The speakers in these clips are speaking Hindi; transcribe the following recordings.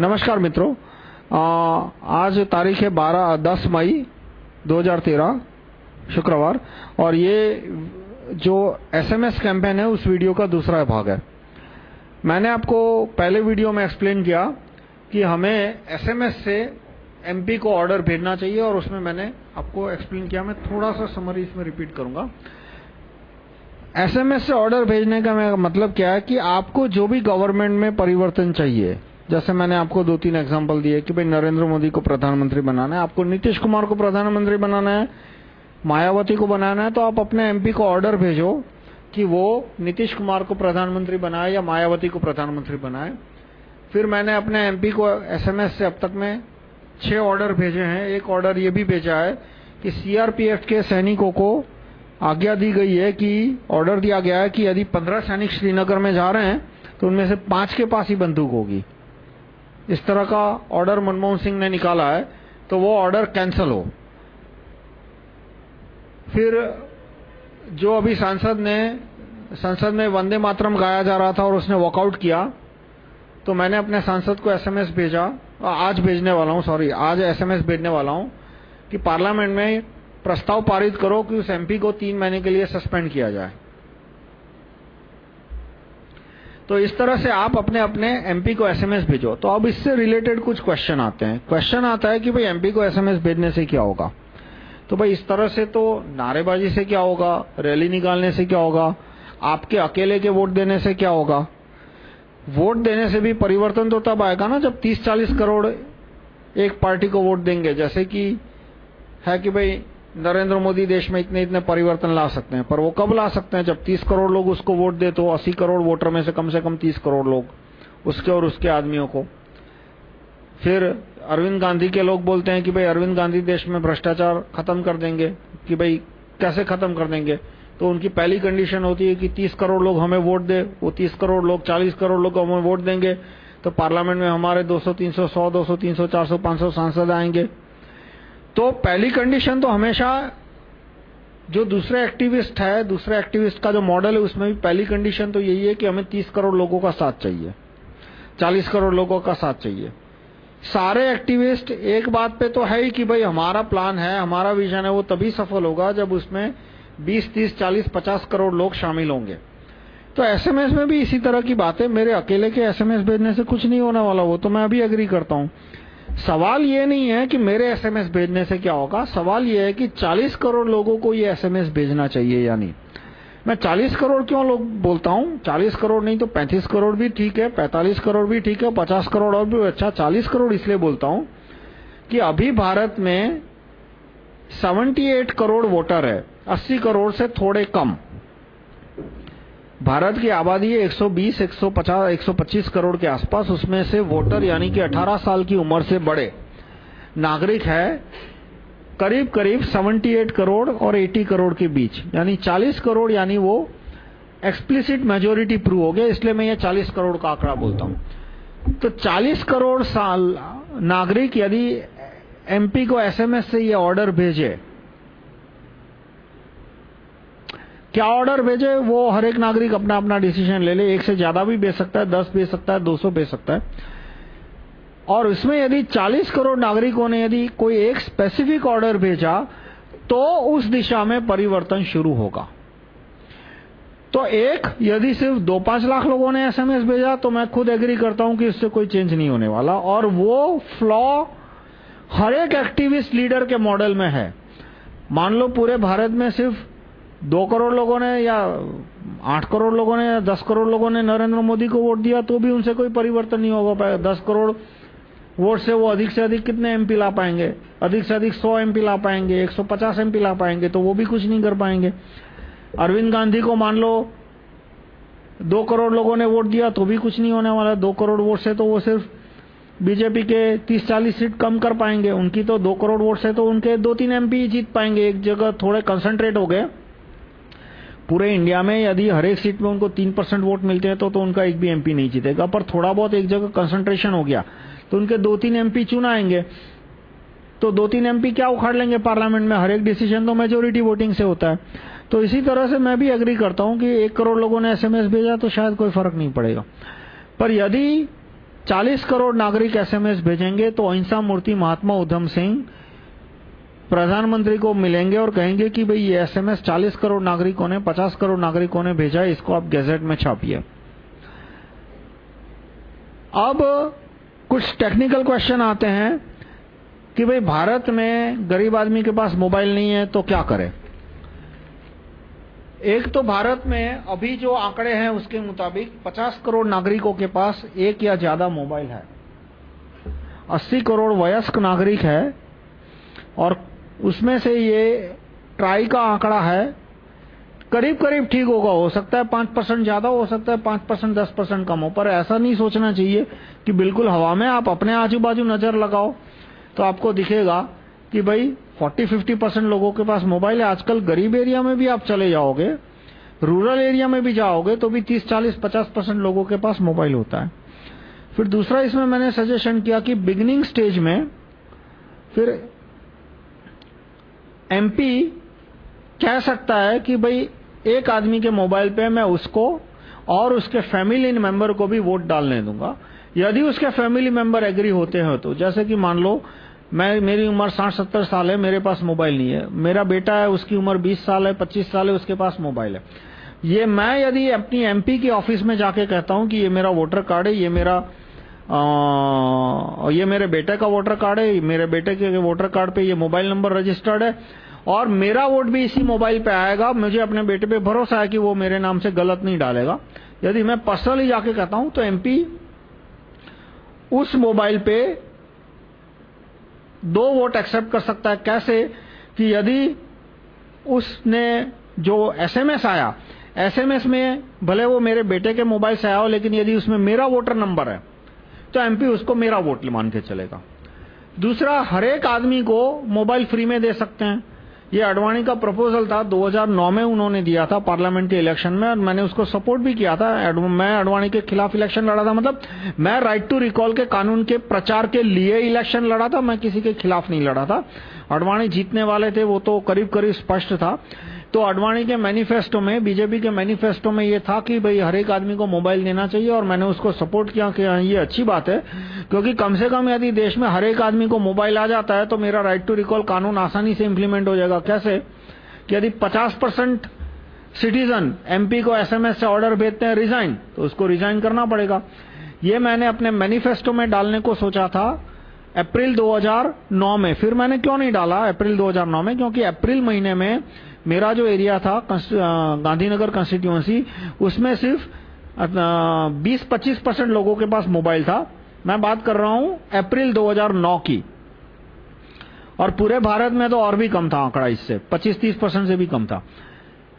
नमस्कार मित्रों। आज तारीख है 12 10 मई 2013 शुक्रवार। और ये जो एसएमएस कैंपेन है, उस वीडियो का दूसरा भाग है। मैंने आपको पहले वीडियो में एक्सप्लेन किया कि हमें एसएमएस से एमपी को ऑर्डर भेजना चाहिए, और उसमें मैंने आपको एक्सप्लेन किया। मैं थोड़ा सा समरी इसमें रिपीट करूँगा। एसएमएस से ऑर्डर भेजने का मतलब क्या है कि आपको जो भी गवर्नमेंट में परिवर्तन चाहिए जैसे मैंने आपको दो तीन एग्जांपल दिए कि भाई नरेंद्र मोदी को प्रधानमंत्री बनाना है, आपको नीतीश कुमार को प्रधानमंत्री बनाना है, मायावती को बनाना है तो आप अपने एमपी को ऑर्डर भेजो कि वो नीतीश कुमार को प्रधानमंत्री बनाए या मायावती को प्रधानमंत्री बनाए। फिर मैंने अपने एमपी को एसएमएस से अब तक में छह ऑर्डर भेजे हैं। एक ऑर्डर ये भी भेजा है कि सीआरपीएफ के सैनिकों को आज्ञा दी गई है कि ऑर्डर दिया गया है कि यदि पंद्रह सैनिक श्रीनगर में जा रहे हैं तो उनमें से पाँच के पास ही बंदूक होगी। इस तरह का ऑर्डर मनमोहन सिंह ने निकाला है तो वो ऑर्डर कैंसल हो। फिर जो अभी सांसद ने, संसद में वंदे मातरम गाया जा रहा था और उसने वॉकआउट किया तो मैंने अपने सांसद को एसएमएस भेजा, आज भेजने वाला हूँ सॉरी आज एसएमएस भेजने वाला हूँ, कि पार्लियामेंट में प्रस्ताव पारित करो कि उस एमपी को तीन महीने के लिए सस्पेंड किया जाए। तो इस तरह से आप अपने अपने एमपी को एसएमएस भेजो। तो अब इससे रिलेटेड कुछ क्वेश्चन आते हैं। क्वेश्चन आता है कि भाई एमपी को एसएमएस भेजने से क्या होगा? तो भाई इस तरह से तो नारेबाजी से क्या होगा? रैली निकालने से क्या होगा? आपके अकेले के वोट देने से क्या होगा? वोट देने से भी परिवर्तन तो तब आएगा ना जब 30-40 करोड़ एक पार्टी को वोट देंगे। जैसे कि है कि भाई नरेंद्र मोदी देश में इतने इतने परिवर्तन ला सकते हैं, पर वो कब ला सकते हैं? जब 30 करोड़ लोग उसको वोट दे तो 80 करोड़ वोटर में से कम से कम 30 करोड़ लोग, उसके और उसके आदमियों को। फिर अरविंद गांधी के लोग बोलते हैं कि भाई अरविंद गांधी देश में भ्रष्टाचार खत्म कर देंगे, कि भाई कैसे खत्म कर देंगे? तो उनकी पहली कंडीशन होती है कि 30 करोड़ लोग हमें वोट दे, वो 30 करोड़ लोग 40 करोड़ लोग हमें वोट देंगे। तो पार्लियामेंट में हमारे 200 300 100 200 300 400 500 सांसद आएँगे। तो पहली कंडीशन तो हमेशा जो दूसरे एक्टिविस्ट है, दूसरे एक्टिविस्ट का जो मॉडल है, उसमें भी पहली कंडीशन तो यही है कि हमें 30 करोड़ लोगों का साथ चाहिए। 40 करोड़ लोगों का साथ चाहिए। सारे एक्टिविस्ट एक बात पे तो है ही कि भाई हमारा प्लान है, हमारा विजन है, वो तभी सफल होगा जब उसमें 20 30 40 50 करोड़ लोग शामिल होंगे। तो एसएमएस में भी इसी तरह की बात, मेरे अकेले के एसएमएस भेजने से कुछ नहीं होने वाला, वो तो मैं अभी अग्री करता हूँ। सवाल ये नहीं है कि मेरे एसएमएस भेजने से क्या होगा। सवाल ये है कि 40 करोड़ लोगों को ये एसएमएस भेजना चाहिए या नहीं। मैं 40 करोड़ क्यों लोग बोलता हूँ? 40 करोड़ नहीं तो 35 करोड़ भी ठीक है 45 करोड़ भी ठीक है 50 करोड़ और भी अच्छा 40 करोड़ इसलिए बोलता हूँ कि अभी भारत में 78 करोड़ वोटर है 80 करोड़ से थोड़े कम। भारत की आबादी है 120, 150, 125 करोड़ के आसपास। उसमें से वोटर यानी कि 18 साल की उम्र से बड़े नागरिक है। करीब करीब 78 करोड़ और 80 करोड़ के बीच। यानी 40 करोड़ यानी वो एक्सप्लिसिट मेजोरिटी प्रूव हो गया इसलिए मैं ये 40 करोड़ का आंकड़ा बोलता हूँ। तो 40 करोड़ साल नागरिक यदि एमपी को एसएमएस से ये ऑर्डर भेजे क्या ऑर्डर भेजे, वो हर एक नागरिक अपना अपना डिसीज़न ले ले। एक से ज़्यादा भी भेज सकता है, दस भेज सकता है, दो सौ भेज सकता है। और इसमें यदि चालीस करोड़ नागरिकों ने यदि कोई एक स्पेसिफिक ऑर्डर भेजा तो उस दिशा में परिवर्तन शुरू होगा। तो एक, यदि सिर्फ़ दो पाँच लाख लोगों ने एसएमएस भेजा तो मैं खुद एग्री करता हूँ कि इससे कोई चेंज नहीं होने वाला। और वो फ्लॉ हर एक एक्टिविस्ट लीडर के मॉडल में है। मान लो पूरे भारत में सिर्फ़ दो करोड़ लोगों ने या आठ करोड़ लोगों ने या दस करोड़ लोगों ने नरेंद्र मोदी को वोट दिया तो भी उनसे कोई परिवर्तन नहीं होगा पाएगा दस करोड़ वोट से वो अधिक से अधिक कितने एमपी ला पाएँगे? अधिक से अधिक सौ एमपी ला पाएँगे, एक सौ पचास एमपी ला पाएँगे तो वो भी कुछ नहीं कर पाएँगे। अरविंद गांधी को मान लो, दो करोड़ लोगों ने वोट दिया तो भी कुछ नहीं होने वाला। दो करोड़ वोट से तो वो सिर्फ़ बीजेपी के 30-40 सीट कम कर पाएँगे। उनकी तो दो करोड़ वोट से तो उनके दो तीन एमपी जीत पाएँगे। एक जगह थोड़े कंसंट्रेट हो गए। पूरे इंडिया में यदि हर एक सीट में उनको तीन परसेंट वोट मिलते हैं तो तो उनका एक भी एमपी नहीं जीतेगा। पर थोड़ा बहुत एक जगह कंसंट्रेशन हो गया तो उनके दो तीन एमपी चुन आएँगे। तो दो तीन एमपी क्या उखाड़ लेंगे पार्लियामेंट में? हर एक डिसीज़न तो मेजोरिटी वोटिंग से होता है। तो इसी तरह से मैं भी एग्री करता हूँ कि एक करोड़ लोगों ने एसएमएस भेजा तो शायद कोई फ़र्क नहीं पड़ेगा। पर यदि 40 करोड़ नागरिक एसएमएस भेजेंगे तो अहिंसा मूर्ति महात्मा उधम सिंह प्रधानमंत्री को मिलेंगे और कहेंगे कि भाई ये एसएमएस 40 करोड़ नागरिकों ने 50 करोड़ नागरिकों ने भेजा इसको आप गैजेट में छापिए। अब कुछ टेक्निकल क्वेश्चन आते हैं कि भाई भारत में गरीब आदमी के पास मोबाइल नहीं है तो क्या करे? एक तो भारत में अभी जो आंकड़े हैं उसके मुताबिक 50 करोड़ नागरिकों के पास एक या ज़्यादा मोबाइल है। 80 करोड़ वयस्क नागरिक है और उसमें से ये ट्राई का आंकड़ा है। करीब करीब ठीक होगा हो सकता है पाँच परसेंट ज़्यादा हो सकता है पाँच परसेंट दस परसेंट कम हो पर ऐसा नहीं सोचना चाहिए कि बिल्कुल हवा में आप अपने आजू बाजू नज़र लगाओ तो आपको दिखेगा कि भाई 40-50 परसेंट लोगों के पास मोबाइल है। आजकल गरीब एरिया में भी आप चले जाओगे रूरल एरिया में भी जाओगे तो भी 30, 40, 50 परसेंट लोगों के पास मोबाइल होता है। फिर दूसरा इसमें मैंने सजेशन किया कि बिगनिंग स्टेज में फिर एमपी कह सकता है कि भाई, एक आदमी के मोबाइल पे मैं उसको और उसके फैमिली मेंबर को भी वोट डालने दूँगा। यदि उसके फैमिली मेंबर एग्री होते हैं तो जैसे कि मान लो, मैं, मेरी उम्र साठ सत्तर साल है, मेरे पास मोबाइल नहीं है। मेरा बेटा है, उसकी उम्र बीस साल है, पच्चीस साल है, उसके पास मोबाइल है। ये मैं यदि अपनी एमपी की ऑफ़िस में जाके कहता हूँ कि ये मेरा वोटर कार्ड है, ये मेरा आ, ये मेरे बेटे का वोटर कार्ड है मेरे बेटे के वोटर कार्ड पे ये मोबाइल नंबर रजिस्टर्ड है और मेरा वोट भी इसी मोबाइल पे आएगा। मुझे अपने बेटे पे भरोसा है कि वो मेरे नाम से गलत नहीं डालेगा। यदि मैं पर्सनली जाके कहता हूँ तो एमपी उस मोबाइल पे दो वोट एक्सेप्ट कर सकता है। कैसे? कि यदि उसने जो एसएमएस आया एसएमएस में भले वो मेरे बेटे के मोबाइल से आया हो लेकिन यदि उसमें मेरा वोटर नंबर है तो एमपी उसको मेरा वोट मान के चलेगा। दूसरा, हर एक आदमी को मोबाइल फ्री में दे सकते हैं। ये अडवाणी का प्रपोजल था 2009 में उन्होंने दिया था पार्लियामेंट के इलेक्शन में, और मैंने उसको सपोर्ट भी किया था। मैं अडवाणी के खिलाफ इलेक्शन लड़ा था। मतलब मैं राइट टू रिकॉल के कानून के प्रचार के लिए इलेक्शन लड़ा था, मैं किसी के खिलाफ नहीं लड़ा था। अडवाणी जीतने वाले थे, वो तो करीब करीब स्पष्ट था। तो अडवाणी के मैनिफेस्टो में बीजेपी के मैनिफेस्टो में ये था कि भाई हर एक आदमी को मोबाइल देना चाहिए और मैंने उसको सपोर्ट किया कि हाँ, ये अच्छी बात है। क्योंकि कम से कम यदि देश में हर एक आदमी को मोबाइल आ जाता है तो मेरा राइट टू रिकॉल कानून आसानी से इम्प्लीमेंट हो जाएगा। कैसे? कि यदि 50 परसेंट सिटीजन एमपी को एसएमएस से ऑर्डर भेजते हैं रिजाइन तो उसको रिजाइन करना पड़ेगा। ये मैंने अपने मैनिफेस्टो में डालने को सोचा था अप्रैल 2009 में। फिर मैंने क्यों नहीं डाला अप्रैल 2009 में? क्योंकि अप्रैल महीने में मेरा जो एरिया था गांधीनगर कंस्टिट्यूएंसी उसमें सिर्फ़ 20-25 परसेंट लोगों के पास मोबाइल था। मैं बात कर रहा हूँ अप्रैल 2009 की। और पूरे भारत में तो और भी कम था आंकड़ा इससे। 25-30 परसेंट से भी कम था।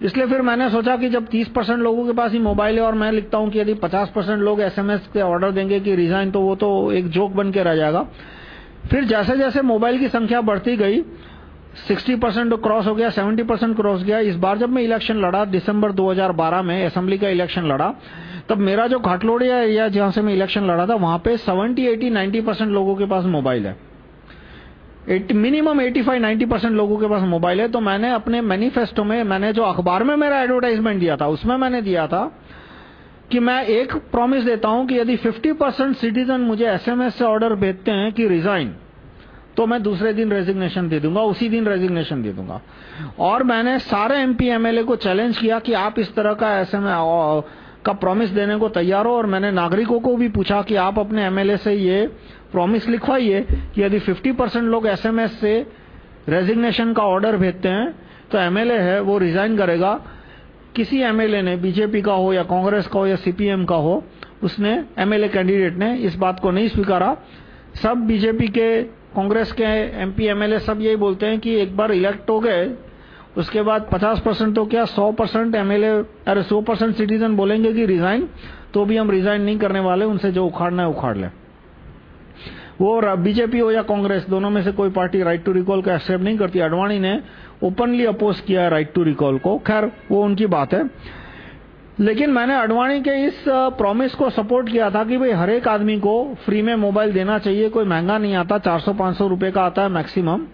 इसलिए फिर मैंने सोचा कि जब 30 परसेंट लोगों के पास ही मोबाइल है और मैं लिखता हूँ कि यदि 50 परसेंट लोग एसएमएस के ऑर्डर देंगे कि रिजाइन तो वो तो एक जोक बन के रह जाएगा। फिर जैसे जैसे मोबाइल की संख्या बढ़ती गई 60 परसेंट क्रॉस हो गया 70 परसेंट क्रॉस गया। इस बार जब मैं इलेक्शन लड़ा, दिसंबर 2012 में असेंबली का इलेक्शन लड़ा, तब मेरा जो घाटलोड़िया एरिया जहाँ से मैं इलेक्शन लड़ा था, वहाँ पे 70 80 90 परसेंट लोगों के पास मोबाइल है। मिनिमम 85 90 परसेंट लोगों के पास मोबाइल है। तो मैंने अपने मैनिफेस्टो में, मैंने जो अखबार में मेरा एडवर्टाइजमेंट दिया था, उसमें मैंने दिया था कि मैं एक प्रॉमिस देता हूँ कि यदि 50 परसेंट सिटीजन मुझे एसएमएस से ऑर्डर भेजते हैं कि रिजाइन तो मैं दूसरे दिन रेजिग्नेशन दे दूँगा, उसी दिन रेजिग्नेशन दे दूँगा। और मैंने सारे एमपी एमएलए को चैलेंज किया कि आप इस तरह का एसएमएस का प्रॉमिस देने को तैयार हो। और मैंने नागरिकों को भी पूछा कि आप अपने एमएलए से ये प्रॉमिस लिखवाइए कि यदि 50 परसेंट लोग एसएमएस से रेजिग्नेशन का ऑर्डर भेजते हैं तो एमएलए है, वो रिजाइन करेगा। किसी एमएलए ने बीजेपी का हो या कांग्रेस का हो या सीपीएम का हो, उसने एमएलए कैंडिडेट ने इस बात को नहीं स्वीकारा। सब बीजेपी के कांग्रेस के एमपी, एमएलए सब यही बोलते हैं कि एक बार इलेक्ट हो गए, उसके बाद 50 परसेंट तो क्या 100 परसेंट एमएलए अरे 100 परसेंट सिटीजन बोलेंगे कि रिजाइन तो भी हम रिजाइन नहीं करने वाले, उनसे जो उखाड़ना है उखाड़ ले। वो बीजेपी हो या कांग्रेस, दोनों में से कोई पार्टी राइट टू रिकॉल को एक्सेप्ट नहीं करती। अडवाणी ने ओपनली अपोज किया राइट टू रिकॉल को। खैर, वो उनकी बात है। लेकिन मैंने अडवाणी के इस प्रॉमिस को सपोर्ट किया था कि भाई हर एक आदमी को फ्री में मोबाइल देना चाहिए, कोई महँगा नहीं आता 400-500 रुपए का आता है मैक्सिमम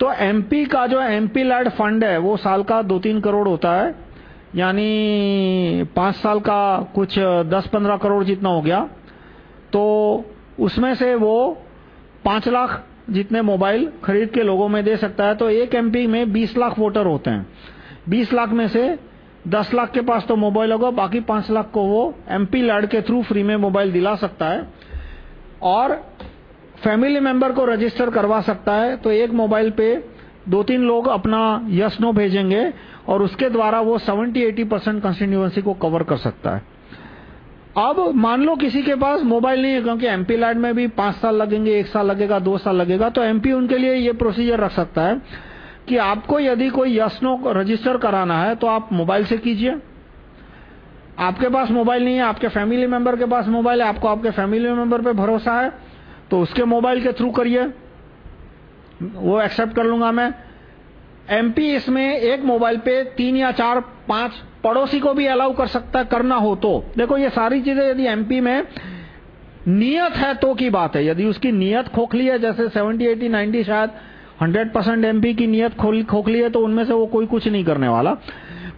तो एमपी का जो एमपी लैड फंड है, वो साल का दो तीन करोड़ होता है। यानी पाँच साल का कुछ दस पंद्रह करोड़ जितना हो गया। तो उसमें से वो पाँच लाख जितने मोबाइल खरीद के लोगों में दे सकता है। तो एक एमपी में बीस लाख वोटर होते हैं। बीस लाख में से दस लाख के पास तो मोबाइल होगा, बाकी पाँच लाख को वो एमपी लैड के थ्रू फ्री में मोबाइल दिला सकता है। और फैमिली मेंबर को रजिस्टर करवा सकता है। तो एक मोबाइल पे दो तीन लोग अपना यस नो भेजेंगे और उसके द्वारा वो 70-80 परसेंट कंस्टिट्यूएंसी को कवर कर सकता है। अब मान लो किसी के पास मोबाइल नहीं है, क्योंकि एमपी लैड में भी पाँच साल लगेंगे, एक साल लगेगा, दो साल लगेगा तो एमपी उनके लिए ये प्रोसीजर रख सकता है। कि आपको यदि कोई यस-नो रजिस्टर कराना है तो आप मोबाइल से कीजिए। आपके पास मोबाइल नहीं है आपके फैमिली मेंबर के पास मोबाइल है आपको आपके फैमिली मेंबर पे भरोसा है तो उसके मोबाइल के थ्रू करिए। वो एक्सेप्ट कर लूँगा मैं। एमपी इसमें एक मोबाइल पे तीन या चार पाँच पड़ोसी को भी अलाउ कर सकता है करना हो तो। देखो ये सारी चीज़ें यदि एमपी में नियत है तो की बात है। यदि उसकी नियत खोखली है जैसे 70, 80, 90 शायद 100 परसेंट एमपी की नियत खोखली है तो उनमें से वो कोई कुछ नहीं करने वाला।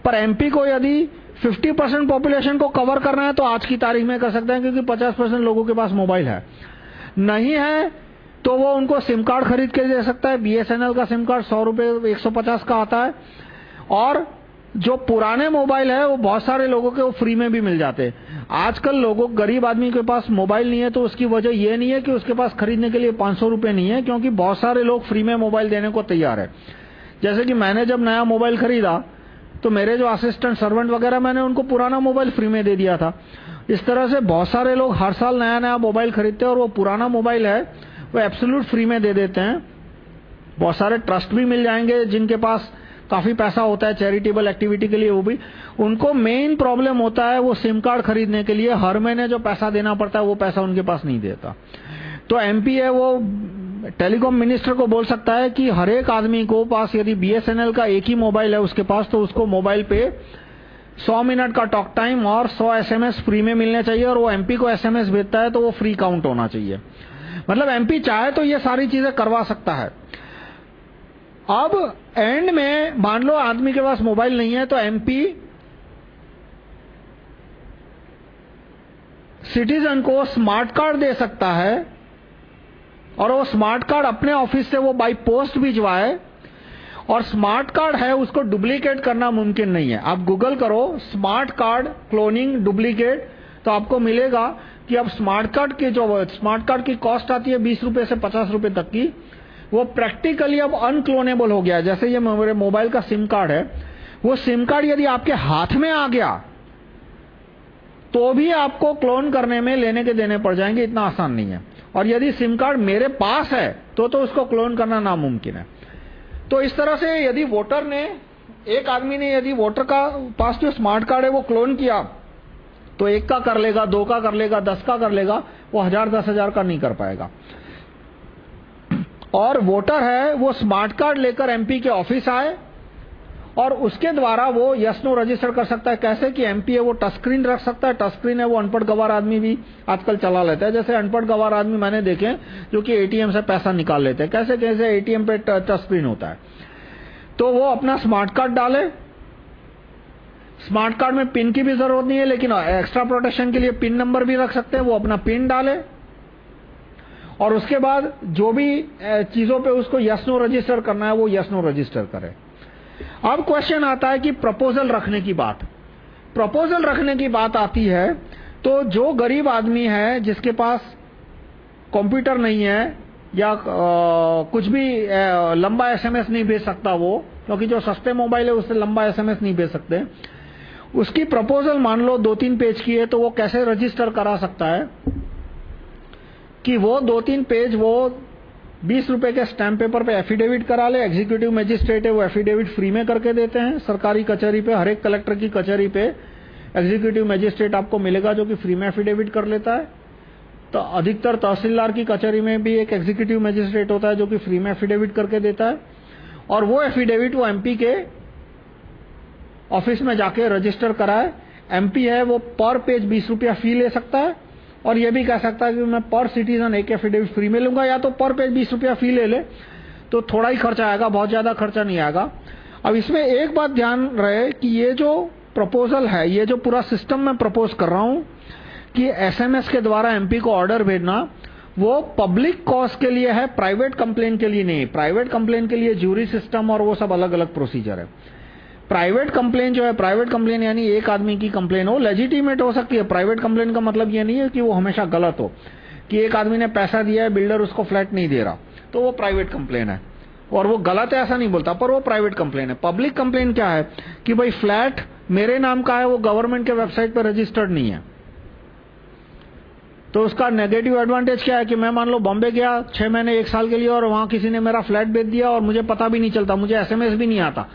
पर MP को यदि 50% population को cover करना है तो आज की तारीख में कर सकते हैं क्योंकि 50% लोगों के पास मोबाइल है। नहीं है तो वो उनको सिम कार्ड खरीद के दे सकता है। BSNL का सिम कार्ड 100 रुपए 150 का आता है। और जो पुराने मोबाइल है, वो बहुत सारे लोगों के वो फ्री में भी मिल जाते हैं। आजकल लोगों, गरीब आदमी के पास मोबाइल नहीं है तो उसकी वजह ये नहीं है कि उसके पास खरीदने के लिए 500 रुपए नहीं है, क्योंकि बहुत सारे लोग फ्री में मोबाइल देने को तैयार है। जैसे कि मैंने जब नया मोबाइल खरीदा तो मेरे जो असिस्टेंट सर्वेंट वगैरह, मैंने उनको पुराना मोबाइल फ्री में दे दिया था। इस तरह से बहुत सारे लोग हर साल नया नया मोबाइल खरीदते हैं और वो पुराना मोबाइल है, वो एब्सोल्यूट फ्री में दे देते हैं। बहुत सारे ट्रस्ट भी मिल जाएँगे जिनके पास काफ़ी पैसा होता है चैरिटेबल एक्टिविटी के लिए वो भी। उनको मेन प्रॉब्लम होता है वो सिम कार्ड खरीदने के लिए। हर महीने जो पैसा देना पड़ता है, वो पैसा उनके पास नहीं देता। तो एमपी है वो टेलीकॉम मिनिस्टर को बोल सकता है कि हर एक आदमी को पास यदि बीएसएनएल का एक ही मोबाइल है उसके पास तो उसको मोबाइल पे 100 मिनट का टॉक टाइम और 100 एसएमएस फ्री में मिलने चाहिए और वो एमपी को एसएमएस भेजता है तो वो फ्री काउंट होना चाहिए। मतलब एमपी चाहे तो ये सारी चीज़ें करवा सकता है। अब एंड में मान लो आदमी के पास मोबाइल नहीं है तो एमपी सिटीजन को स्मार्ट कार्ड दे सकता है और वो स्मार्ट कार्ड अपने ऑफ़िस से वो बाई पोस्ट भिजवाए और स्मार्ट कार्ड है, उसको डुप्लीकेट करना मुमकिन नहीं है। आप गूगल करो स्मार्ट कार्ड क्लोनिंग डुप्लीकेट तो आपको मिलेगा कि अब स्मार्ट कार्ड की जो स्मार्ट कार्ड की कॉस्ट आती है बीस रुपए से पचास रुपए तक की वो प्रैक्टिकली अब अनक्लोनेबल हो गया। जैसे ये मेरे मोबाइल का सिम कार्ड है, वो सिम कार्ड यदि आपके हाथ में आ गया तो भी आपको क्लोन करने में, लेने के देने पड़ जाएँगे, इतना आसान नहीं है। और यदि सिम कार्ड मेरे पास है तो तो उसको क्लोन करना नामुमकिन है। तो इस तरह से यदि वोटर ने, एक आदमी ने यदि वोटर का पास जो स्मार्ट कार्ड है, वो क्लोन किया तो एक का कर लेगा, दो का कर लेगा, दस का कर लेगा, वो हज़ार दस हज़ार का नहीं कर पाएगा। और वोटर है, वो स्मार्ट कार्ड लेकर एमपी के ऑफ़िस आए और उसके द्वारा वो यस नो रजिस्टर कर सकता है। कैसे कि एमपी है, वो टच स्क्रीन रख सकता है टच स्क्रीन है, वो अनपढ़ गवार आदमी भी आजकल चला लेता है। जैसे अनपढ़ गवार आदमी मैंने देखे जो कि एटीएम से पैसा निकाल लेते हैं। कैसे कैसे एटीएम पे टच स्क्रीन होता है। तो वो अपना स्मार्ट कार्ड डाले। स्मार्ट कार्ड में पिन की भी ज़रूरत नहीं है, लेकिन एक्स्ट्रा प्रोटेक्शन के लिए पिन नंबर भी रख सकते हैं। वो अपना पिन डाले। और उसके बाद जो भी चीज़ों पे उसको यस नो रजिस्टर करना है वो यस नो रजिस्टर करे। अब क्वेश्चन आता है कि प्रपोजल रखने की बात। प्रपोजल रखने की बात आती है तो जो गरीब आदमी है जिसके पास कंप्यूटर नहीं है या आ, कुछ भी आ, लंबा एसएमएस नहीं भेज सकता वो क्योंकि जो सस्ते मोबाइल है उससे लंबा एसएमएस नहीं भेज सकते। उसकी प्रपोजल मान लो दो तीन पेज की है तो वो कैसे रजिस्टर करा सकता है? कि वो दो तीन पेज वो बीस रुपए के स्टैम्प पेपर पे एफिडेविट करा ले एग्जीक्यूटिव मजिस्ट्रेट है, वो एफिडेविट फ्री में करके देते हैं, सरकारी कचहरी पे, हर एक कलेक्टर की कचहरी पे एग्जीक्यूटिव मजिस्ट्रेट आपको मिलेगा जो कि फ्री में एफिडेविट कर लेता है। तो अधिकतर तहसीलदार की कचहरी में भी एक एग्जीक्यूटिव मजिस्ट्रेट होता है जो कि फ्री में एफिडेविट करके देता है। और वो एफिडेविट वो एमपी के ऑफ़िस में जाके रजिस्टर कराए। एमपी है वो पर पेज बीस रुपया फ़ी ले सकता है। और ये भी कह सकता है कि मैं पर सिटीजन एक एफिडेविट फ्री में लूँगा, या तो पर पेज बीस रुपया फ़ी ले ले तो थोड़ा ही खर्चा आएगा, बहुत ज़्यादा खर्चा नहीं आएगा। अब इसमें एक बात ध्यान रहे कि ये जो प्रपोजल है, ये जो पूरा सिस्टम मैं प्रपोज कर रहा हूँ, कि एसएमएस के द्वारा एमपी को ऑर्डर भेजना, वो पब्लिक कॉज के लिए है प्राइवेट कंप्लेन के लिए नहीं। प्राइवेट कंप्लेन के लिए जूरी सिस्टम और वो सब अलग अलग प्रोसीजर है। प्राइवेट कंप्लेन जो है प्राइवेट कंप्लेन यानी एक आदमी की कंप्लेन हो लेजिटिमेट हो सकती है। प्राइवेट कंप्लेन का मतलब ये नहीं है कि वो हमेशा गलत हो, कि एक आदमी ने पैसा दिया है बिल्डर उसको फ्लैट नहीं दे रहा। तो वो प्राइवेट कंप्लेन है। और वो गलत है, ऐसा नहीं बोलता, पर वो प्राइवेट कंप्लेन है। पब्लिक कंप्लेन क्या है? कि भाई फ्लैट मेरे नाम का है, वो गवर्नमेंट के वेबसाइट पर रजिस्टर्ड नहीं है। तो उसका नेगेटिव एडवांटेज क्या है कि मैं मान लो बॉम्बे गया, छह महीने, एक साल के लिए, और वहाँ किसी ने मेरा फ्लैट बेच दिया, और मुझे पता भी नहीं चलता, मुझे एसएमएस भी नहीं आता।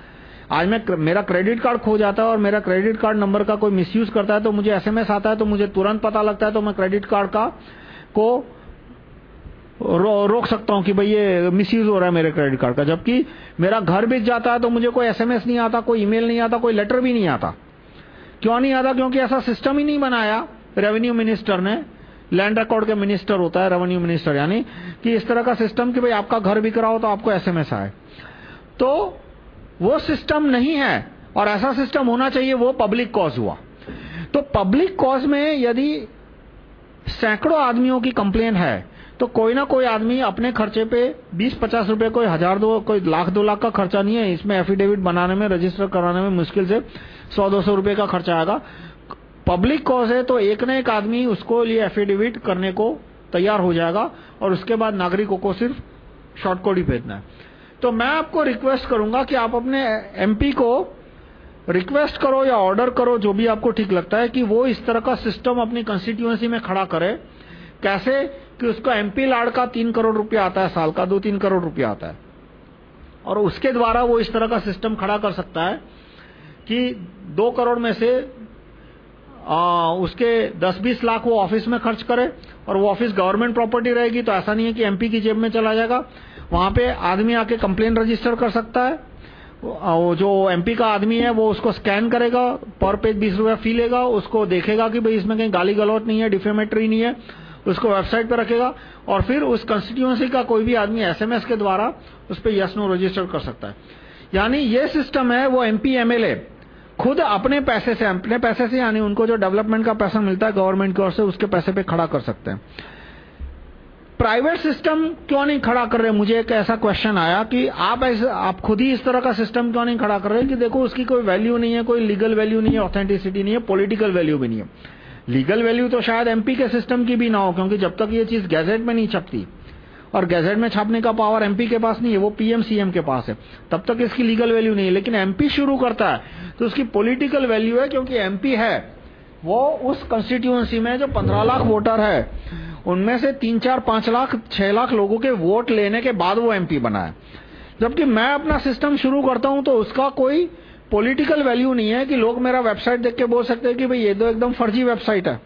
आज मैं मेरा क्रेडिट कार्ड खो जाता है और मेरा क्रेडिट कार्ड नंबर का कोई मिसयूज करता है तो मुझे एसएमएस आता है तो मुझे तुरंत पता लगता है तो मैं क्रेडिट कार्ड का को रो, रोक सकता हूँ कि भाई ये मिसयूज हो रहा है मेरे क्रेडिट कार्ड का। जबकि मेरा घर बेच जाता है तो मुझे कोई एसएमएस नहीं आता कोई ईमेल नहीं आता कोई लेटर भी नहीं आता। क्यों नहीं आता? क्योंकि ऐसा सिस्टम ही नहीं बनाया। रेवेन्यू मिनिस्टर ने लैंड रिकॉर्ड के मिनिस्टर होता है रेवेन्यू मिनिस्टर यानी कि इस तरह का सिस्टम कि भाई आपका घर बिक रहा हो तो आपको एसएमएस आए। तो वो सिस्टम नहीं है और ऐसा सिस्टम होना चाहिए वो पब्लिक कॉज हुआ। तो पब्लिक कॉज में यदि सैकड़ों आदमियों की कंप्लेन है तो कोई ना कोई आदमी अपने खर्चे पे 20-50 रुपए कोई हज़ार दो, कोई लाख दो लाख का खर्चा नहीं है, इसमें एफिडेविट बनाने में रजिस्टर कराने में मुश्किल से 100-200 रुपए का खर्चा आएगा। पब्लिक कॉज है तो एक न एक आदमी उसको लिए एफिडेविट करने को तैयार हो जाएगा और उसके बाद नागरिकों को सिर्फ़ शॉर्ट कोड ही भेजना है। तो मैं आपको रिक्वेस्ट करूँगा कि आप अपने एमपी को रिक्वेस्ट करो या ऑर्डर करो जो भी आपको ठीक लगता है कि वो इस तरह का सिस्टम अपनी कंस्टिट्यूएंसी में खड़ा करे। कैसे? कि उसका एमपी लाड़ का तीन करोड़ रुपया आता है साल का दो तीन करोड़ रुपया आता है। और उसके द्वारा वो इस तरह का सिस्टम खड़ा कर सकता है कि दो करोड़ में से आ, उसके 10-20 लाख वो ऑफ़िस में खर्च करे और वो ऑफ़िस गवर्नमेंट प्रॉपर्टी रहेगी तो ऐसा नहीं है कि एमपी की जेब में चला जाएगा। वहाँ पे आदमी आके कंप्लेन रजिस्टर कर सकता है। वो जो एमपी का आदमी है, वो उसको स्कैन करेगा, पर पेज बीस रुपया फ़ी लेगा, उसको देखेगा कि भाई इसमें कहीं गाली गलौट नहीं है डिफेमेटरी नहीं है, उसको वेबसाइट पर रखेगा, और फिर उस कंस्टिट्यूएंसी का कोई भी आदमी एसएमएस के द्वारा उस पर यस नो रजिस्टर कर सकता है। यानी ये सिस्टम है, वो एमपी एमएलए खुद अपने पैसे से, अपने पैसे से, यानी उनको जो डेवलपमेंट का पैसा मिलता है गवर्नमेंट की ओर से, उसके पैसे पे खड़ा कर सकते हैं। प्राइवेट सिस्टम क्यों नहीं खड़ा कर रहे? मुझे एक ऐसा क्वेश्चन आया कि आप ऐसे, आप खुद ही इस तरह का सिस्टम क्यों नहीं खड़ा कर रहे कि देखो उसकी कोई वैल्यू नहीं है, कोई लीगल वैल्यू नहीं है ऑथेंटिसिटी नहीं है पॉलिटिकल वैल्यू भी नहीं है। लीगल वैल्यू तो शायद एमपी के सिस्टम की भी ना हो, क्योंकि जब तक ये चीज़ गैजेट में नहीं छपती और गैजेट में छापने का पावर एमपी के पास नहीं है, वो पीएम सीएम के पास है, तब तक इसकी लीगल वैल्यू नहीं है। लेकिन एमपी शुरू करता है तो उसकी पॉलिटिकल वैल्यू है, क्योंकि एमपी है, वो उस कंस्टिट्यूएंसी में जो पंद्रह लाख वोटर है उनमें से तीन, चार, पाँच लाख, छह लाख लोगों के वोट लेने के बाद वो एमपी बना है। जबकि मैं अपना सिस्टम शुरू करता हूँ तो उसका कोई पॉलिटिकल वैल्यू नहीं है कि लोग मेरा वेबसाइट देख के बोल सकते हैं कि भाई ये तो एकदम फर्जी वेबसाइट है।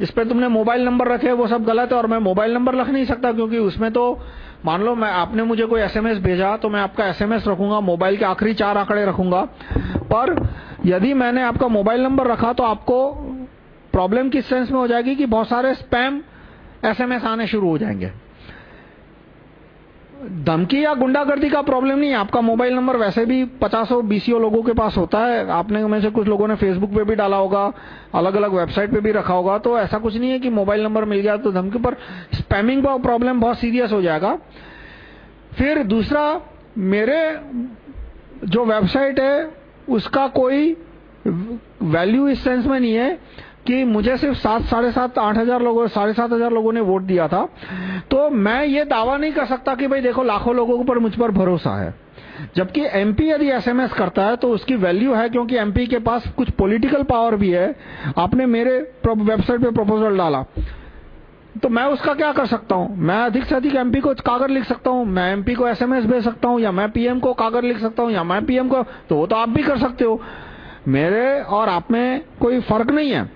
इस पे तुमने मोबाइल नंबर रखे वो सब गलत है और मैं मोबाइल नंबर रख नहीं सकता क्योंकि उसमें तो मान लो मैं, आपने मुझे कोई एसएमएस भेजा तो मैं आपका एसएमएस रखूँगा मोबाइल के आखिरी चार आंकड़े रखूँगा। पर यदि मैंने आपका मोबाइल नंबर रखा तो आपको प्रॉब्लम किस सेंस में हो जाएगी कि बहुत सारे स्पैम एसएमएस आने शुरू हो जाएँगे। धमकी या गुंडागर्दी का प्रॉब्लम नहीं आपका मोबाइल नंबर वैसे भी पचासों बीसीओ लोगों के पास होता है। आपने में से कुछ लोगों ने फेसबुक पे भी डाला होगा अलग अलग वेबसाइट पे भी रखा होगा। तो ऐसा कुछ नहीं है कि मोबाइल नंबर मिल गया तो धमकी, पर स्पैमिंग का प्रॉब्लम बहुत सीरियस हो जाएगा। फिर दूसरा, मेरे जो वेबसाइट है, उसका कोई वैल्यू इस सेंस में नहीं है। कि मुझे सिर्फ़ सात, साढ़े सात, आठ हज़ार लोगों, साढ़े सात हज़ार लोगों ने वोट दिया था। तो मैं ये दावा नहीं कर सकता कि भाई देखो, लाखों लोगों पर मुझ पर भरोसा है। जबकि एमपी यदि एसएमएस करता है तो उसकी वैल्यू है, क्योंकि एमपी के पास कुछ पॉलिटिकल पावर भी है। आपने मेरे वेबसाइट पे प्रपोजल डाला। तो मैं उसका क्या कर सकता हूँ? मैं अधिक से अधिक एमपी को कागज़ लिख सकता हूँ, मैं एमपी को एसएमएस भेज सकता हूँ, या मैं पीएम को कागज़ लिख सकता हूँ, या मैं पीएम को तो वो तो आप भी कर सकते हो। मेरे और आप में कोई फ़र्क नहीं है।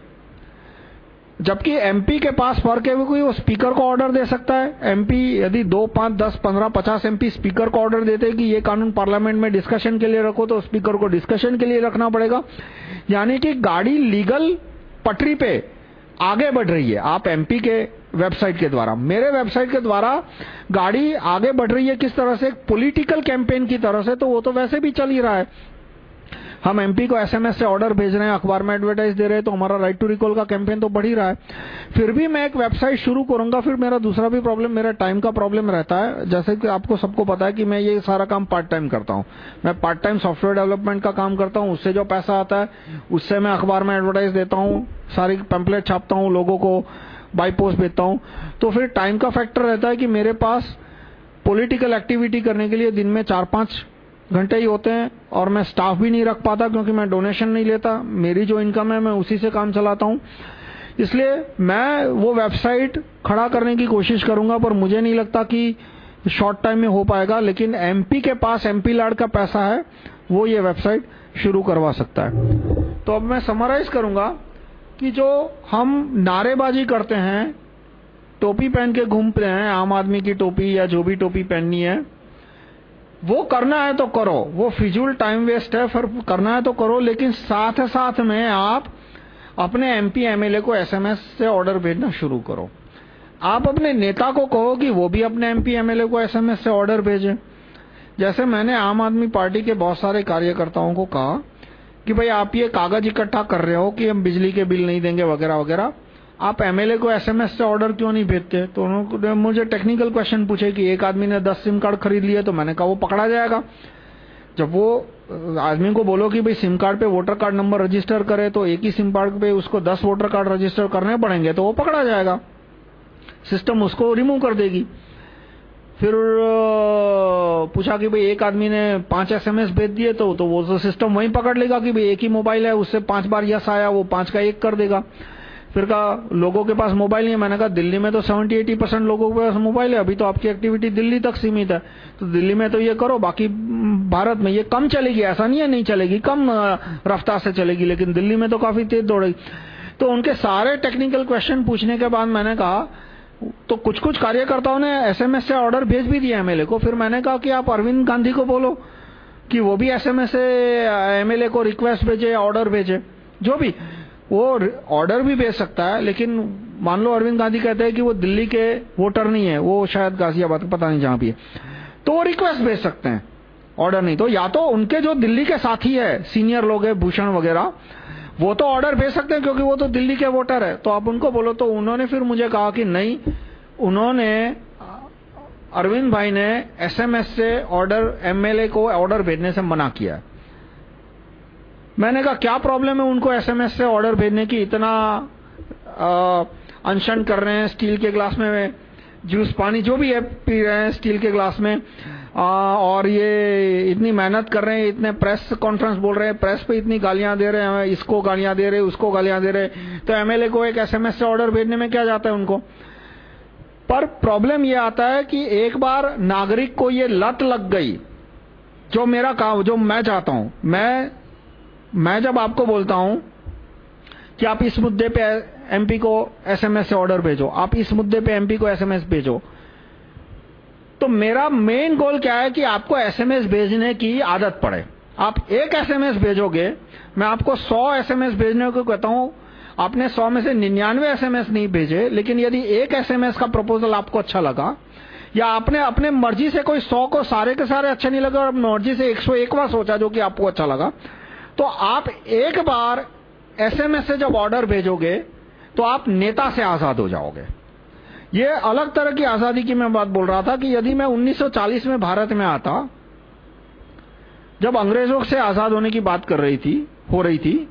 जबकि एमपी के पास फ़र्क है कोई स्पीकर को ऑर्डर दे सकता है। एमपी यदि दो, पाँच, दस, पंद्रह, पचास एमपी स्पीकर को ऑर्डर देते हैं कि ये कानून पार्लियामेंट में डिस्कशन के लिए रखो तो स्पीकर को डिस्कशन के लिए रखना पड़ेगा। यानी कि गाड़ी लीगल पटरी पे आगे बढ़ रही है। आप एमपी के वेबसाइट के द्वारा, मेरे वेबसाइट के द्वारा गाड़ी आगे बढ़ रही है किस तरह से? पॉलिटिकल कैंपेन की तरह से तो वो तो वैसे भी चल ही रहा है। हम एमपी को एसएमएस से ऑर्डर भेज रहे हैं, अखबार में एडवर्टाइज दे रहे हैं तो हमारा राइट टू रिकॉल का कैंपेन तो बढ़ ही रहा है। फिर भी मैं एक वेबसाइट शुरू करूँगा, फिर मेरा दूसरा भी प्रॉब्लम मेरा टाइम का प्रॉब्लम रहता है। जैसे कि आपको सबको पता है कि मैं ये सारा काम पार्ट टाइम करता हूँ। मैं पार्ट टाइम सॉफ्टवेयर डेवलपमेंट का काम करता हूँ, उससे जो पैसा आता है, उससे मैं अखबार में एडवर्टाइज देता हूँ, सारी पैम्पलेट छापता हूँ, लोगों को बाई पोस्ट भेजता हूँ। तो फिर टाइम का फैक्टर रहता है कि मेरे पास पॉलिटिकल एक्टिविटी करने के लिए दिन में चार पाँच घंटे ही होते हैं और मैं स्टाफ भी नहीं रख पाता क्योंकि मैं डोनेशन नहीं लेता। मेरी जो इनकम है, मैं उसी से काम चलाता हूँ। इसलिए मैं वो वेबसाइट खड़ा करने की कोशिश करूँगा, पर मुझे नहीं लगता कि शॉर्ट टाइम में हो पाएगा, लेकिन एमपी के पास एमपी लाड का पैसा है, वो ये वेबसाइट शुरू करवा सकता है। तो अब मैं समराइज करूँगा कि जो हम नारेबाजी करते हैं, टोपी पहन के घूमते हैं, आम आदमी की टोपी या जो भी टोपी पहननी है वो करना है तो करो। वो फिजूल टाइम वेस्ट है, फिर करना है तो करो, लेकिन साथ साथ में आप अपने एमपी एमएलए को एसएमएस से ऑर्डर भेजना शुरू करो। आप अपने नेता को कहो कि वो भी अपने एमपी एमएलए को एसएमएस से ऑर्डर भेजे। जैसे मैंने आम आदमी पार्टी के बहुत सारे कार्यकर्ताओं को कहा कि भाई आप ये कागज़ इकट्ठा कर रहे हो कि हम बिजली के बिल नहीं देंगे, वगैरह वगैरह। आप एमएलए को एसएमएस से ऑर्डर क्यों नहीं भेजते? तो उन्होंने मुझे टेक्निकल क्वेश्चन पूछे कि एक आदमी ने 10 सिम कार्ड खरीद लिए तो मैंने कहा वो पकड़ा जाएगा। जब वो आदमी को बोलो कि भाई सिम कार्ड पे वोटर कार्ड नंबर रजिस्टर करे तो एक ही सिम कार्ड पे उसको 10 वोटर कार्ड रजिस्टर करने पड़ेंगे तो वो पकड़ा जाएगा। सिस्टम उसको रिमूव कर देगी। फिर पूछा कि भाई एक आदमी ने पाँच एसएमएस भेज दिए तो तो वो तो सिस्टम वहीं पकड़ लेगा कि भाई एक ही मोबाइल है, उससे पाँच बार यस आया, वो पाँच का एक कर देगा। फिर कहा, लोगों के पास मोबाइल नहीं है। मैंने कहा, दिल्ली में तो 70-80 परसेंट लोगों के पास मोबाइल है। अभी तो आपकी एक्टिविटी दिल्ली तक सीमित है। तो दिल्ली में तो ये करो, बाकी भारत में ये कम चलेगी। ऐसा नहीं है, नहीं चलेगी। कम रफ्तार से चलेगी, लेकिन दिल्ली में तो काफ़ी तेज दौड़ेगी। तो उनके सारे टेक्निकल क्वेश्चन पूछने के बाद मैंने कहा तो कुछ कुछ कार्यकर्ताओं ने एसएमएस से ऑर्डर भेज भी दिया एमएलए को। फिर मैंने कहा कि आप अरविंद गांधी को बोलो कि वो भी एसएमएस से एमएलए को रिक्वेस्ट भेजे ऑर्डर भेजे, जो भी। वो ऑर्डर भी भेज सकता है, लेकिन मान लो अरविंद गांधी कहते हैं कि वो दिल्ली के वोटर नहीं है, वो शायद गाजियाबाद पता नहीं जहाँ भी है। तो वो रिक्वेस्ट भेज सकते हैं ऑर्डर नहीं। तो या तो उनके जो दिल्ली के साथी है सीनियर लोग है, भूषण वगैरह, वो तो ऑर्डर भेज सकते हैं, क्योंकि वो तो दिल्ली के वोटर है। तो आप उनको बोलो तो उन्होंने फिर मुझे कहा कि नहीं, उन्होंने, अरविंद भाई ने एसएमएस से ऑर्डर एमएलए को ऑर्डर भेजने से मना किया मैंने कहा क्या प्रॉब्लम है उनको एसएमएस से ऑर्डर भेजने की? इतना अनशन कर रहे हैं स्टील के ग्लास में जूस पानी जो भी है पी रहे हैं स्टील के ग्लास में। आ, और ये इतनी मेहनत कर रहे हैं इतने प्रेस कॉन्फ्रेंस बोल रहे हैं प्रेस पे इतनी गालियाँ दे रहे हैं इसको गालियाँ दे रहे हैं उसको गालियाँ दे रहे हैं। तो एमएलए को एक एसएमएस से ऑर्डर भेजने में क्या जाता है उनको? पर प्रॉब्लम ये आता है कि एक बार नागरिक को ये लत लग गई जो मेरा काम जो मैं चाहता हूँ मैं मैं जब आपको बोलता हूँ कि आप इस मुद्दे पे एमपी को एसएमएस से ऑर्डर भेजो, आप इस मुद्दे पे एमपी को एसएमएस भेजो तो मेरा मेन गोल क्या है कि आपको एसएमएस भेजने की आदत पड़े। आप एक एसएमएस भेजोगे, मैं आपको 100 एसएमएस भेजने को कहता हूँ, आपने 100 में से 99 एसएमएस नहीं भेजे, लेकिन यदि एक एसएमएस का प्रपोजल आपको अच्छा लगा, या आपने अपने मर्ज़ी से कोई 100 को सारे के सारे अच्छे नहीं लगे और मर्ज़ी से 101 बार सोचा जो कि आपको अच्छा लगा तो आप एक बार एसएमएस से जब ऑर्डर भेजोगे तो आप नेता से आज़ाद हो जाओगे। ये अलग तरह की आज़ादी की मैं बात बोल रहा था कि यदि मैं 1940 में भारत में आता, जब अंग्रेज़ों से आज़ाद होने की बात कर रही थी, हो रही थी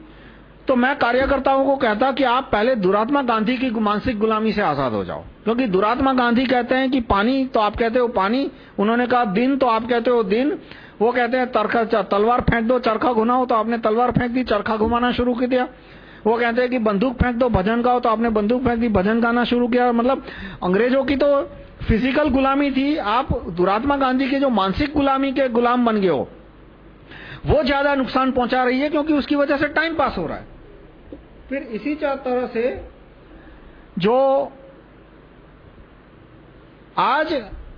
तो मैं कार्यकर्ताओं को कहता कि आप पहले दुरात्मा गांधी की मानसिक गुलामी से आज़ाद हो जाओ। क्योंकि दुरात्मा गांधी कहते हैं कि पानी तो आप कहते हो पानी, उन्होंने कहा दिन तो आप कहते हो दिन। वो कहते हैं तरखा तलवार फेंक दो, चरखा घुनाओ। तो आपने तलवार फेंक दी, चरखा घुमाना शुरू कर दिया। वो कहते हैं कि, बंदूक फेंक दो, भजन गाओ। तो आपने बंदूक फेंक दी, भजन गाना शुरू किया। मतलब अंग्रेज़ों की तो फ़िज़िकल गुलामी थी। आप दुरात्मा गांधी के जो मानसिक गुलामी के गुलाम बन गए हो, वो ज़्यादा नुकसान पहुँचा रही है क्योंकि उसकी वजह से टाइम पास हो रहा है। फिर इसी तरह से जो आज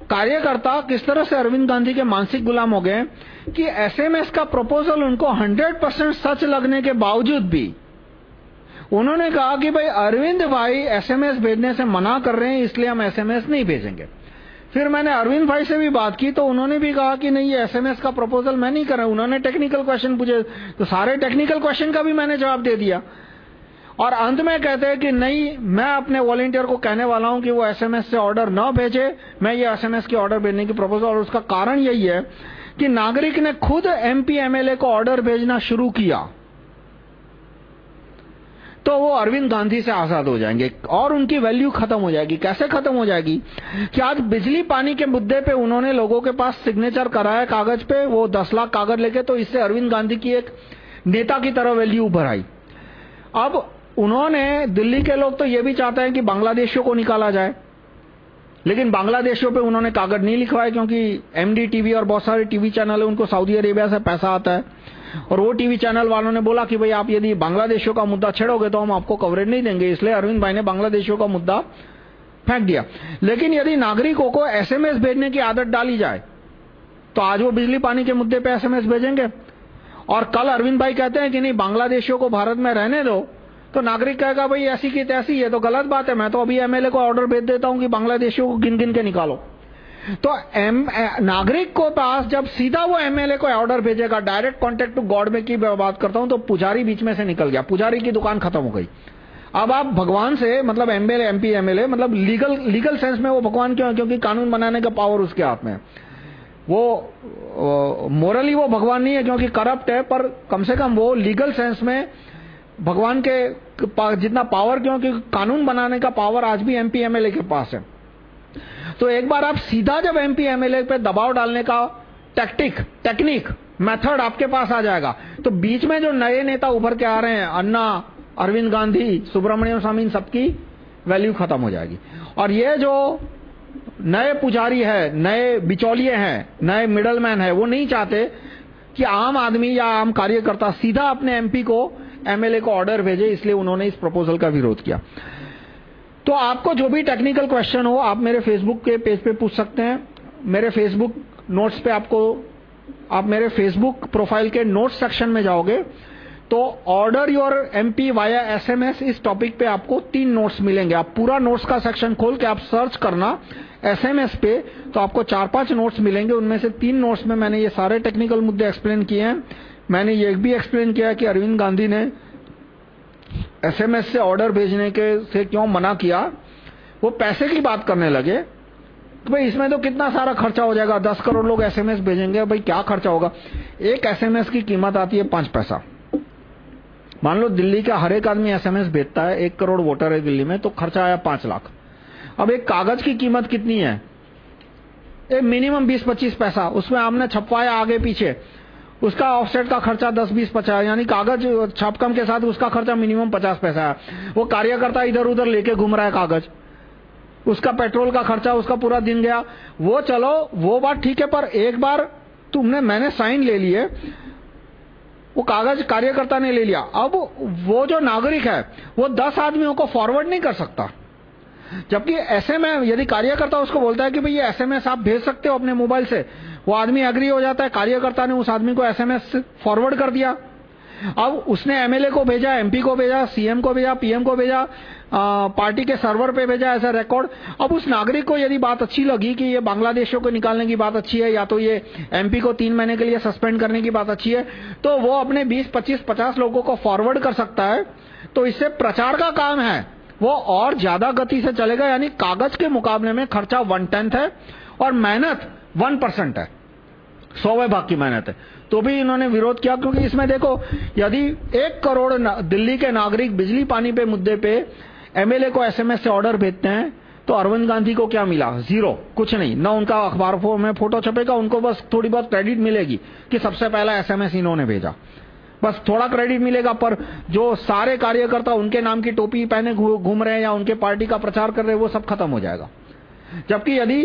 कार्यकर्ता किस तरह से अरविंद गांधी के मानसिक गुलाम हो गए कि एसएमएस का प्रपोजल उनको 100 परसेंट सच लगने के बावजूद भी। उन्होंने कहा कि भाई, अरविंद भाई एसएमएस भेजने से मना कर रहे हैं, इसलिए हम एसएमएस नहीं भेजेंगे। फिर मैंने अरविंद भाई से भी बात की तो उन्होंने भी कहा कि नहीं ये एसएमएस का प्रपोजल मैं नहीं कर रहा उन्होंने टेक्निकल क्वेश्चन पूछे तो सारे टेक्निकल क्वेश्चन का भी मैंने जवाब दे दिया। और अंत में कहते हैं कि नहीं, मैं अपने वॉलेंटियर को कहने वाला हूँ कि वो एसएमएस से ऑर्डर न भेजे। मैं ये एसएमएस की ऑर्डर भेजने की प्रपोजल और उसका कारण यही है कि नागरिक ने खुद एमपी एमएलए को ऑर्डर भेजना शुरू किया। तो वो अरविंद गांधी से आज़ाद हो जाएँगे और उनकी वैल्यू खत्म हो जाएगी। कैसे खत्म हो जाएगी? कि आज बिजली पानी के मुद्दे पे उन्होंने लोगों के पास सिग्नेचर कराया कागज़ पे, वो दस लाख कागज़ लेके तो इससे अरविंद गांधी की एक नेता की तरह वैल्यू उभर आई। अब उन्होंने दिल्ली के लोग तो ये भी चाहते हैं कि बांग्लादेशियों को निकाला जाए। लेकिन बांग्लादेशियों पे उन्होंने कागज़ नहीं लिखवाए क्योंकि एमडी टीवी और बहुत सारे टीवी चैनल है, उनको सऊदी अरेबिया से पैसा आता है। और वो टीवी चैनल वालों ने बोला कि भाई आप यदि बांग्लादेशियों का मुद्दा छेड़ोगे तो हम आपको कवरेज नहीं देंगे। इसलिए अरविंद भाई ने बांग्लादेशियों का मुद्दा फेंक दिया। लेकिन यदि नागरिकों को एसएमएस भेजने की आदत डाली जाए तो आज वो बिजली पानी के मुद्दे पे एसएमएस भेजेंगे। और कल अरविंद भाई कहते हैं कि नहीं, बांग्लादेशियों को भारत में रहने दो। तो नागरिक कहेगा भाई ऐसी की तैसी है तो गलत बात है। मैं तो अभी एमएलए को ऑर्डर भेज देता हूँ कि बांग्लादेशियों को गिन गिन के निकालो। तो एम, नागरिक को पास जब सीधा वो एमएलए को ऑर्डर भेजेगा डायरेक्ट कांटेक्ट टू गॉड में की बात करता हूँ तो पुजारी बीच में से निकल गया। पुजारी की दुकान खत्म हो गई। अब आप भगवान से मतलब एमएलए एमपी एमएलए मतलब लीगल लीगल सेंस में वो भगवान क्यों है? क्योंकि कानून बनाने का पावर उसके हाथ में है। वो मोरली वो भगवान नहीं है क्योंकि करप्ट है पर कम से कम वो लीगल सेंस में भगवान के जितना पावर क्यों क्योंकि कानून बनाने का पावर आज भी एमपी एमएलए के पास है। तो एक बार आप सीधा जब एमपी एमएलए पे दबाव डालने का टैक्टिक टेक्निक मेथड आपके पास आ जाएगा। तो बीच में जो नए नेता उभर के आ रहे हैं, अन्ना, अरविंद गांधी, सुब्रमण्यम स्वामी, इन सबकी वैल्यू खत्म हो जाएगी। और ये जो नए पुजारी है, नए बिचौलिए हैं, नए मिडलमैन है, वो नहीं चाहते कि आम आदमी या आम कार्यकर्ता सीधा अपने एमपी को एमएलए को ऑर्डर भेजे, इसलिए उन्होंने इस प्रपोजल का विरोध किया। तो आपको जो भी टेक्निकल क्वेश्चन हो, आप मेरे फेसबुक के पेज पे पूछ सकते हैं। मेरे फेसबुक नोट्स पे आपको, आप मेरे फेसबुक प्रोफ़ाइल के नोट्स सेक्शन में जाओगे तो order your MP via SMS इस टॉपिक पे आपको तीन नोट्स मिलेंगे। आप पूरा नोट्स का सेक्शन खोल के आप सर्च करना एसएमएस पे तो आपको चार पाँच नोट्स मिलेंगे। उनमें से तीन नोट्स में मैंने ये सारे टेक्निकल मुद्दे एक्सप्लेन किए हैं। मैंने ये भी एक्सप्लेन किया कि अरविंद गांधी ने एसएमएस से ऑर्डर भेजने के से क्यों मना किया? वो पैसे की बात करने लगे तो भाई इसमें तो कितना सारा खर्चा हो जाएगा? दस करोड़ लोग एसएमएस भेजेंगे, भाई क्या खर्चा होगा? एक एसएमएस की कीमत आती है पाँच पैसा। मान लो दिल्ली का हर एक आदमी एसएमएस भेजता है, एक करोड़ वोटर है दिल्ली में तो खर्चा आया पाँच लाख। अब एक कागज़ की कीमत कितनी है? एक मिनिमम बीस पच्चीस पैसा। उसमें हमने छपवाया आगे पीछे। उसका ऑफसेट का खर्चा 10 20 50 यानी कागज़ छापकम के साथ उसका खर्चा मिनिमम 50 पैसा है। वो कार्यकर्ता इधर उधर लेके घूम रहा है कागज़। उसका पेट्रोल का खर्चा उसका पूरा दिन गया। वो चलो, वो बात ठीक है, पर एक बार तुमने, मैंने साइन ले लिए। वो कागज़ कार्यकर्ता ने ले लिया। अब वो जो नागरिक है, वो दस आदमियों को फॉरवर्ड नहीं कर सकता। जबकि में यदि कार्यकर्ता उसको बोलता है कि भाई ये एसएमएस आप भेज सकते हो अपने मोबाइल से वो आदमी अग्री हो जाता है कार्यकर्ता ने उस आदमी को एसएमएस फॉरवर्ड कर दिया। अब उसने एमएलए को भेजा एमपी को भेजा सीएम को भेजा पीएम को भेजा आ, पार्टी के सर्वर पे भेजा ऐसा रिकॉर्ड अब उस नागरिक को यदि बात अच्छी लगी कि ये बांग्लादेशियों को निकालने की बात अच्छी है या तो ये एमपी को तीन महीने के लिए सस्पेंड करने की बात अच्छी है तो वो अपने 20, 25, 50 लोगों को फॉरवर्ड कर सकता है। तो इससे प्रचार का काम है। वो और ज़्यादा गति से चलेगा यानी कागज़ के मुकाबले में खर्चा वन टेंथ है और मेहनत वन परसेंट है। सौवे भाग की मेहनत है। तो भी इन्होंने विरोध किया, क्योंकि इसमें देखो, यदि एक करोड़ दिल्ली के नागरिक बिजली पानी पे मुद्दे पे एमएलए को एसएमएस से ऑर्डर भेजते हैं तो अरविंद गांधी को क्या मिला? ज़ीरो कुछ नहीं। ना उनका अखबार में फ़ोटो छपेगा, उनको बस थोड़ी बहुत क्रेडिट मिलेगी कि सबसे पहला एसएमएस इन्होंने भेजा। बस थोड़ा क्रेडिट मिलेगा, पर जो सारे कार्यकर्ता उनके नाम की टोपी पहने घूम रहे हैं या उनके पार्टी का प्रचार कर रहे हैं, वो सब खत्म हो जाएगा। जबकि यदि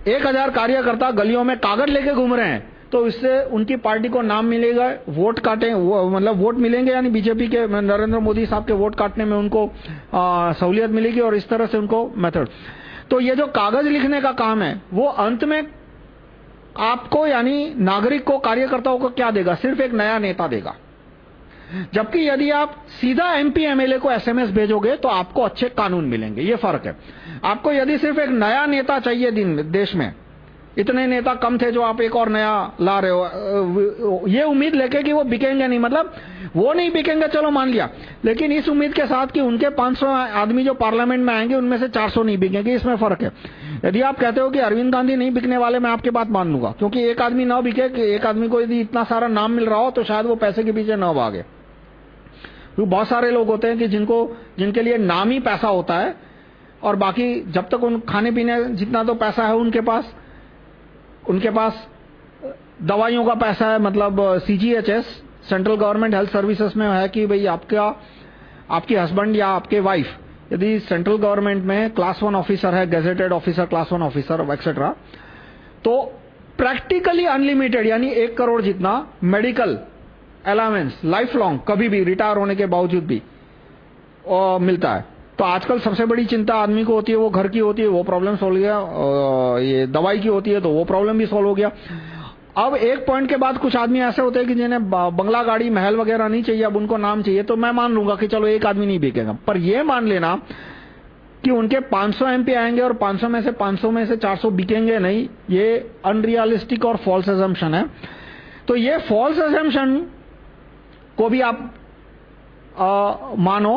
एक हज़ार कार्यकर्ता गलियों में कागज़ लेके घूम रहे हैं तो इससे उनकी पार्टी को नाम मिलेगा वोट काटे वो, मतलब वोट मिलेंगे यानी बीजेपी के नरेंद्र मोदी साहब के वोट काटने में उनको सहूलियत मिलेगी और इस तरह से उनको मेथड। तो ये जो कागज़ लिखने का काम है वो अंत में आपको यानी नागरिक को कार्यकर्ताओं को क्या देगा? सिर्फ़ एक नया नेता देगा। जबकि यदि आप सीधा एमपी एमएलए को एसएमएस भेजोगे तो आपको अच्छे कानून मिलेंगे। ये फ़र्क है। आपको यदि सिर्फ़ एक नया नेता चाहिए दिन देश में, इतने नेता कम थे जो आप एक और नया ला रहे हो ये उम्मीद लेके कि वो बिकेंगे नहीं मतलब वो नहीं बिकेंगे, चलो मान लिया, लेकिन इस उम्मीद के साथ कि उनके 500 आदमी जो पार्लियामेंट में आएँगे, उनमें से 400 नहीं बिकेंगे इसमें फ़र्क है। यदि आप कहते हो कि अरविंद गांधी नहीं बिकने वाले, मैं आपकी बात मान लूँगा, क्योंकि एक आदमी ना बिके एक आदमी को यदि इतना सारा नाम मिल रहा हो तो शायद वो पैसे के पीछे न भागे। बहुत सारे लोग होते हैं कि जिनको, जिनके लिए नाम ही पैसा होता है और बाकी जब तक उन खाने पीने जितना तो पैसा है उनके पास उनके पास दवाइयों का पैसा है मतलब CGHS central government health services में है कि भाई आपका, आपके हस्बैंड या आपके वाइफ यदि सेंट्रल गवर्नमेंट में क्लास वन ऑफिसर है gazetted officer class one officer etcetera तो प्रैक्टिकली अनलिमिटेड यानी एक करोड़ जितना मेडिकल अलाउंस लाइफ लॉन्ग कभी भी रिटायर होने के बावजूद भी मिलता है। तो आजकल सबसे बड़ी चिंता आदमी को होती है वो घर की होती है वो प्रॉब्लम सॉल्व गया ये दवाई की होती है तो वो प्रॉब्लम भी सॉल्व हो गया। अब एक पॉइंट के बाद कुछ आदमी ऐसे होते हैं कि जिन्हें बंगला गाड़ी महल वगैरह नहीं चाहिए अब उनको नाम चाहिए तो मैं मान लूँगा कि चलो एक आदमी नहीं बिकेगा। पर यह मान लेना कि उनके 500 एमपी आएँगे और 500 में से 500 में से 400 बिकेंगे नहीं ये अनरियलिस्टिक और फॉल्स एजम्पन है। तो ये फॉल्स एजम्पन को भी आप आ, मानो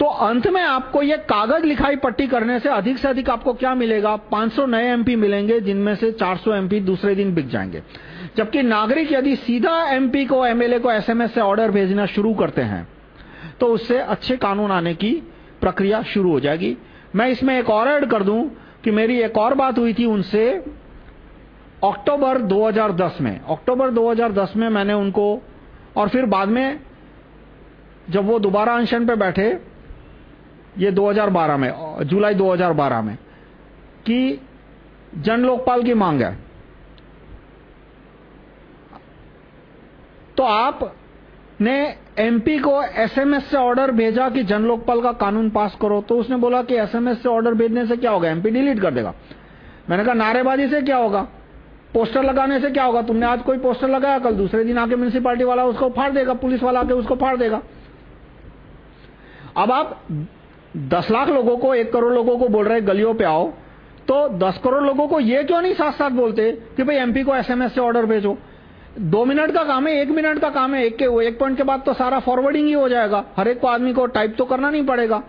तो अंत में आपको ये कागज़ लिखाई पट्टी करने से अधिक से अधिक आपको क्या मिलेगा? 500 नए एमपी मिलेंगे, जिनमें से 400 एमपी दूसरे दिन बिक जाएँगे। जबकि नागरिक यदि सीधा एमपी को एमएलए को एसएमएस से ऑर्डर भेजना शुरू करते हैं तो उससे अच्छे कानून आने की प्रक्रिया शुरू हो जाएगी। मैं इसमें एक और ऐड कर दूँ कि मेरी एक और बात हुई थी उनसे। अक्टूबर 2010 में अक्टूबर 2010 में मैंने उनको, और फिर बाद में जब वो दोबारा अनशन पे बैठे ये 2012 में, जुलाई 2012 में, कि जन लोकपाल की मांग है। तो आप ने एमपी को एसएमएस से ऑर्डर भेजा कि जन लोकपाल का कानून पास करो तो उसने बोला कि एसएमएस से ऑर्डर भेजने से क्या होगा? एमपी डिलीट कर देगा। मैंने कहा, नारेबाजी से क्या होगा? पोस्टर लगाने से क्या होगा? तुमने आज कोई पोस्टर लगाया, कल दूसरे दिन आके म्यूनिसिपालिटी वाला उसको फाड़ देगा, पुलिस वाला आके उसको फाड़ देगा। अब आप दस लाख लोगों को, एक करोड़ लोगों को बोल रहे गलियों पे आओ। तो दस करोड़ लोगों को ये क्यों नहीं साथ साथ बोलते कि भाई एमपी को एसएमएस से ऑर्डर भेजो? दो मिनट का काम है, एक मिनट का काम है, एक के, एक पॉइंट के बाद तो सारा फॉरवर्डिंग ही हो जाएगा। हर एक को आदमी को टाइप तो करना नहीं पड़ेगा।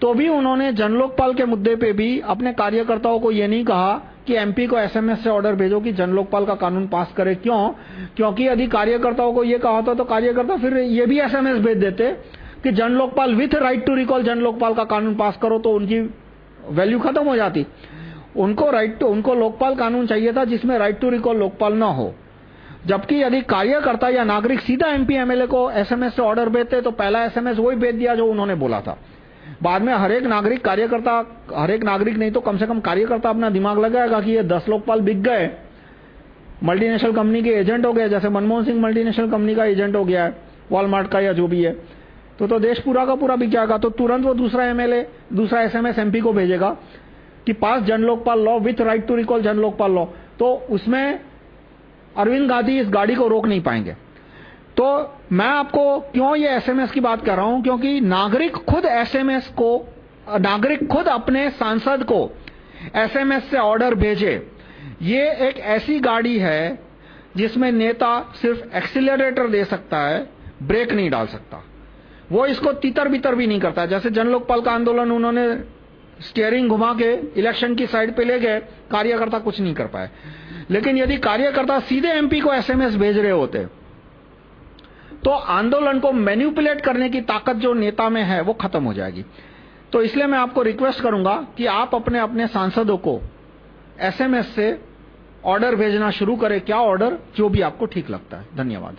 तो भी उन्होंने जनलोकपाल के मुद्दे पे भी अपने कार्यकर्ताओं को ये नहीं कहा कि एमपी को एसएमएस से ऑर्डर भेजो कि जनलोकपाल का कानून पास करे। क्यों? क्योंकि यदि कार्यकर्ताओं को ये कहा होता तो कार्यकर्ता फिर ये भी एसएमएस भेज देते। कि Jan Lokpal with right to recall Jan Lokpal का कानून पास करो तो उनकी वैल्यू खत्म हो जाती। उनको राइट टू उनको लोकपाल कानून चाहिए था जिसमें राइट टू रिकॉल लोकपाल ना हो। जबकि यदि कार्यकर्ता या नागरिक सीधा एमपी एमएलए को एसएमएस से ऑर्डर भेजते तो पहला एसएमएस वही भेज दिया जो उन्होंने बोला था। बाद में हर एक नागरिक कार्यकर्ता, हर एक नागरिक नहीं तो कम से कम कार्यकर्ता अपना दिमाग लगाएगा कि ये दस लोकपाल बिक गए। मल्टीनेशनल कंपनी के एजेंट हो गए, जैसे मनमोहन सिंह मल्टीनेशनल कंपनी का एजेंट हो गया है वॉलमार्ट का या जो भी है। तो तो देश पूरा का पूरा बिक जाएगा। तो तुरंत वो दूसरा एमएलए दूसरा एसएमएस एमपी को भेजेगा कि पास Jan Lokpal law, with right to recall Jan Lokpal law. तो उसमें अरविंद गांधी इस गाड़ी को रोक नहीं पाएँगे। तो मैं आपको क्यों ये एसएमएस की बात कर रहा हूँ? क्योंकि नागरिक खुद एसएमएस को, नागरिक खुद अपने सांसद को एसएमएस से ऑर्डर भेजे। ये एक ऐसी गाड़ी है जिसमें नेता सिर्फ़ एक्सीलरेटर दे सकता है ब्रेक नहीं डाल सकता। वो इसको तीतर बितर भी नहीं करता। जैसे जन लोकपाल का आंदोलन उन्होंने स्टीयरिंग घुमा के इलेक्शन की साइड पे ले गए, कार्यकर्ता कुछ नहीं कर पाए। लेकिन यदि कार्यकर्ता सीधे एमपी को एसएमएस भेज रहे होते तो आंदोलन को मैन्युपुलेट करने की ताकत जो नेता में है, वो खत्म हो जाएगी। तो इसलिए मैं आपको रिक्वेस्ट करूँगा कि आप अपने अपने सांसदों को एसएमएस से ऑर्डर भेजना शुरू करें। क्या ऑर्डर जो भी आपको ठीक लगता है। धन्यवाद।